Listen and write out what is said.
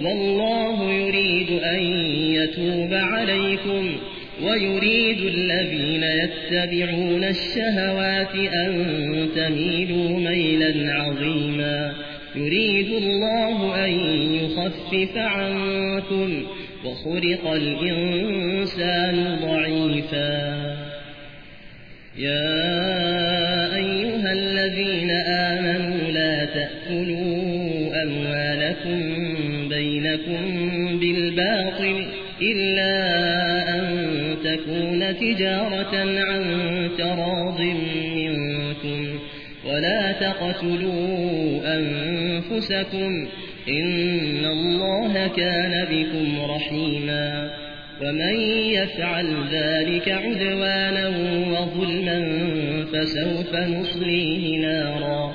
والله يريد أن يتوب عليكم ويريد الذين يتبعون الشهوات أن تميلوا ميلا عظيما. يريد الله أن يخفف عنكم وخرق الإنسان ضعيفا. يا أيها الذين آمنوا لا تأكلوا أموالكم بينكم بالباطل إلا أن تكون تجارة عن تراض منكم ولا تقتلوا أنفسكم إن الله كان بكم رحيما ومن يفعل ذلك عدوانا وظلما فسوف نصليه نارا